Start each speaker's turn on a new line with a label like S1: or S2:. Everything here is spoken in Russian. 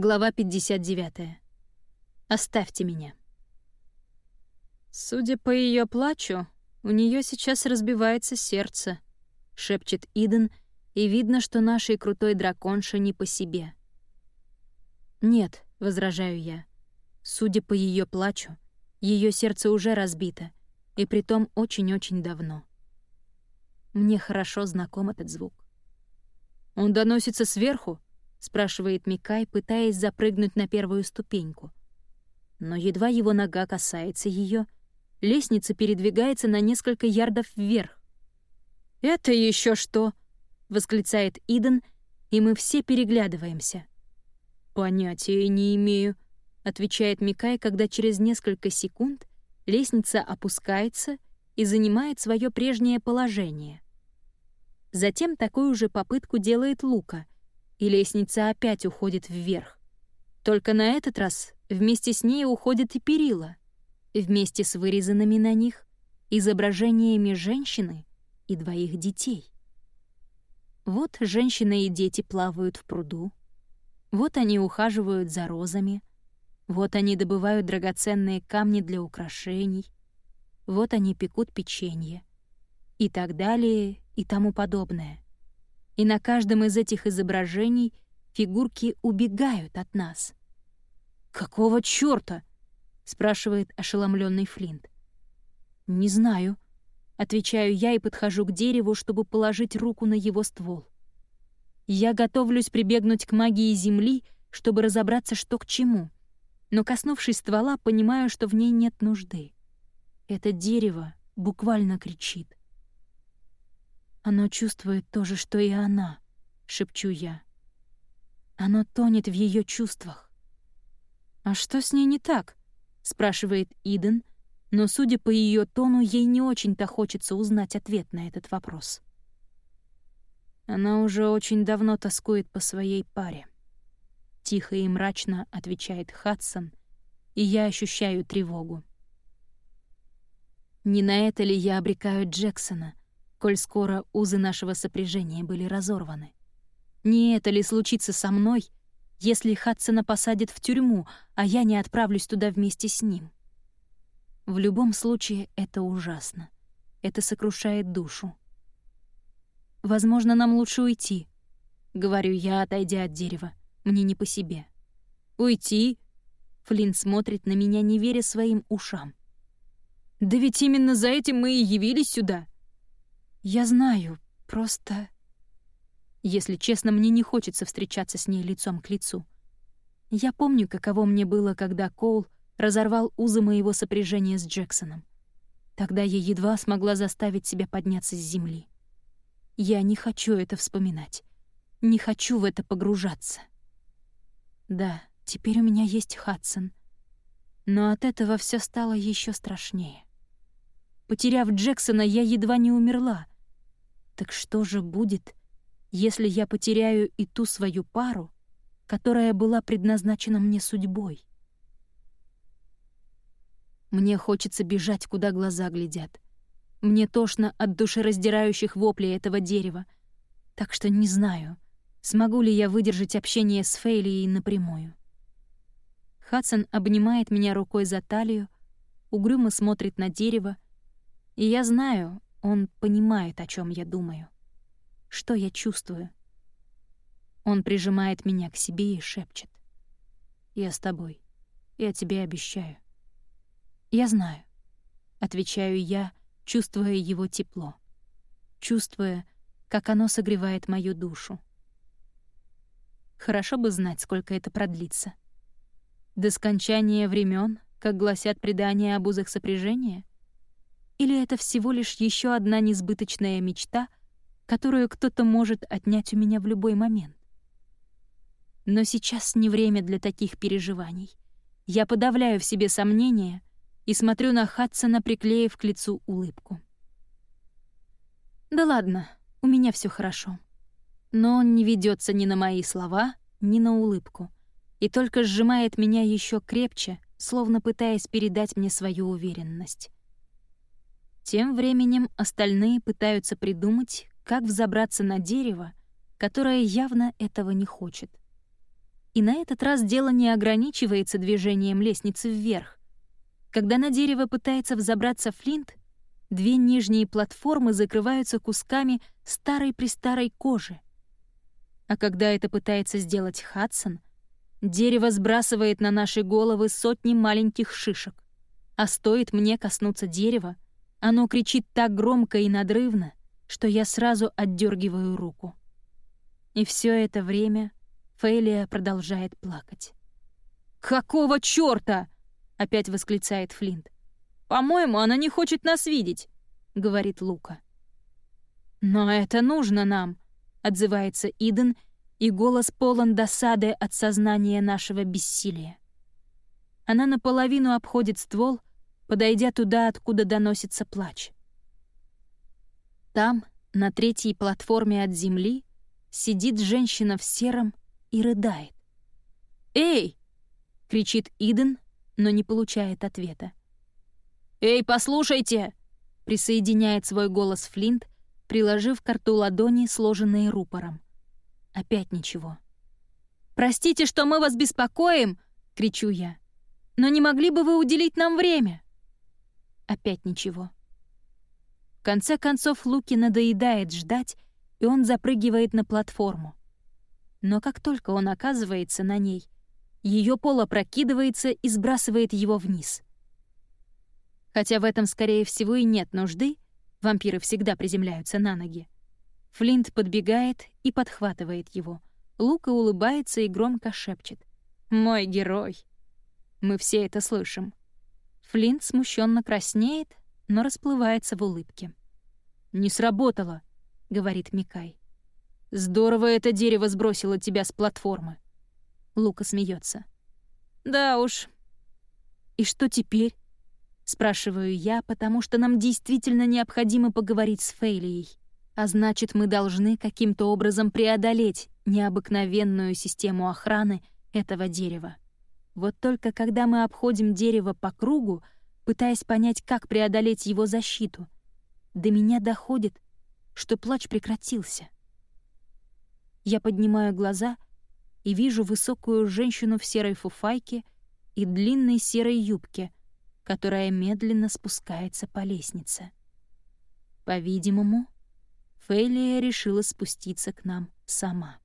S1: Глава 59. Оставьте меня. Судя по ее плачу, у нее сейчас разбивается сердце, шепчет Иден, и видно, что нашей крутой драконша не по себе. Нет, возражаю я. Судя по ее плачу, ее сердце уже разбито, и притом очень-очень давно. Мне хорошо знаком этот звук. Он доносится сверху, — спрашивает Микай, пытаясь запрыгнуть на первую ступеньку. Но едва его нога касается ее, лестница передвигается на несколько ярдов вверх. «Это еще что?» — восклицает Иден, и мы все переглядываемся. «Понятия не имею», — отвечает Микай, когда через несколько секунд лестница опускается и занимает свое прежнее положение. Затем такую же попытку делает Лука — и лестница опять уходит вверх. Только на этот раз вместе с ней уходят и перила, вместе с вырезанными на них изображениями женщины и двоих детей. Вот женщина и дети плавают в пруду, вот они ухаживают за розами, вот они добывают драгоценные камни для украшений, вот они пекут печенье. И так далее и тому подобное и на каждом из этих изображений фигурки убегают от нас. «Какого чёрта?» — спрашивает ошеломленный Флинт. «Не знаю», — отвечаю я и подхожу к дереву, чтобы положить руку на его ствол. Я готовлюсь прибегнуть к магии Земли, чтобы разобраться, что к чему, но, коснувшись ствола, понимаю, что в ней нет нужды. Это дерево буквально кричит. Оно чувствует то же, что и она, шепчу я. Оно тонет в ее чувствах. А что с ней не так? спрашивает Иден, но, судя по ее тону, ей не очень-то хочется узнать ответ на этот вопрос. Она уже очень давно тоскует по своей паре. Тихо и мрачно отвечает Хадсон, и я ощущаю тревогу. Не на это ли я обрекаю Джексона, коль скоро узы нашего сопряжения были разорваны. Не это ли случится со мной, если Хадсона посадят в тюрьму, а я не отправлюсь туда вместе с ним? В любом случае, это ужасно. Это сокрушает душу. «Возможно, нам лучше уйти», — говорю я, отойдя от дерева. Мне не по себе. «Уйти?» Флинн смотрит на меня, не веря своим ушам. «Да ведь именно за этим мы и явились сюда. Я знаю, просто... Если честно, мне не хочется встречаться с ней лицом к лицу. Я помню, каково мне было, когда Коул разорвал узы моего сопряжения с Джексоном. Тогда я едва смогла заставить себя подняться с земли. Я не хочу это вспоминать. Не хочу в это погружаться. Да, теперь у меня есть Хадсон. Но от этого все стало еще страшнее. Потеряв Джексона, я едва не умерла. Так что же будет, если я потеряю и ту свою пару, которая была предназначена мне судьбой? Мне хочется бежать, куда глаза глядят. Мне тошно от душераздирающих воплей этого дерева, так что не знаю, смогу ли я выдержать общение с Фейлией напрямую. Хадсон обнимает меня рукой за талию, угрюмо смотрит на дерево, и я знаю, он понимает, о чем я думаю. Что я чувствую. Он прижимает меня к себе и шепчет. «Я с тобой. Я тебе обещаю». «Я знаю», — отвечаю я, чувствуя его тепло. Чувствуя, как оно согревает мою душу. Хорошо бы знать, сколько это продлится. До скончания времен, как гласят предания об узах сопряжения? Или это всего лишь еще одна несбыточная мечта, которую кто-то может отнять у меня в любой момент? Но сейчас не время для таких переживаний. Я подавляю в себе сомнения и смотрю на Хадсона, приклеив к лицу улыбку. Да ладно, у меня все хорошо. Но он не ведется ни на мои слова, ни на улыбку, и только сжимает меня еще крепче, словно пытаясь передать мне свою уверенность. Тем временем остальные пытаются придумать, как взобраться на дерево, которое явно этого не хочет. И на этот раз дело не ограничивается движением лестницы вверх. Когда на дерево пытается взобраться Флинт, две нижние платформы закрываются кусками старой-престарой кожи. А когда это пытается сделать Хадсон, дерево сбрасывает на наши головы сотни маленьких шишек. А стоит мне коснуться дерева, оно кричит так громко и надрывно, что я сразу отдергиваю руку. И все это время Фейлия продолжает плакать. «Какого чёрта?» — опять восклицает Флинт. «По-моему, она не хочет нас видеть», — говорит Лука. «Но это нужно нам», — отзывается Иден, и голос полон досады от сознания нашего бессилия. Она наполовину обходит ствол, подойдя туда, откуда доносится плач. Там, на третьей платформе от земли, сидит женщина в сером и рыдает. «Эй!» — кричит Иден, но не получает ответа. «Эй, послушайте!» — присоединяет свой голос Флинт, приложив к рту ладони, сложенные рупором. Опять ничего. «Простите, что мы вас беспокоим!» — кричу я. «Но не могли бы вы уделить нам время?» Опять ничего. В конце концов Луки надоедает ждать, и он запрыгивает на платформу. Но как только он оказывается на ней, ее пол опрокидывается и сбрасывает его вниз. Хотя в этом, скорее всего, и нет нужды, вампиры всегда приземляются на ноги. Флинт подбегает и подхватывает его. Лука улыбается и громко шепчет. «Мой герой!» Мы все это слышим. Флинт смущенно краснеет, но расплывается в улыбке. «Не сработало», — говорит Микай. «Здорово это дерево сбросило тебя с платформы». Лука смеется. «Да уж». «И что теперь?» — спрашиваю я, потому что нам действительно необходимо поговорить с Фейлией. А значит, мы должны каким-то образом преодолеть необыкновенную систему охраны этого дерева. Вот только когда мы обходим дерево по кругу, пытаясь понять, как преодолеть его защиту, до меня доходит, что плач прекратился. Я поднимаю глаза и вижу высокую женщину в серой фуфайке и длинной серой юбке, которая медленно спускается по лестнице. По-видимому, Фелия решила спуститься к нам сама.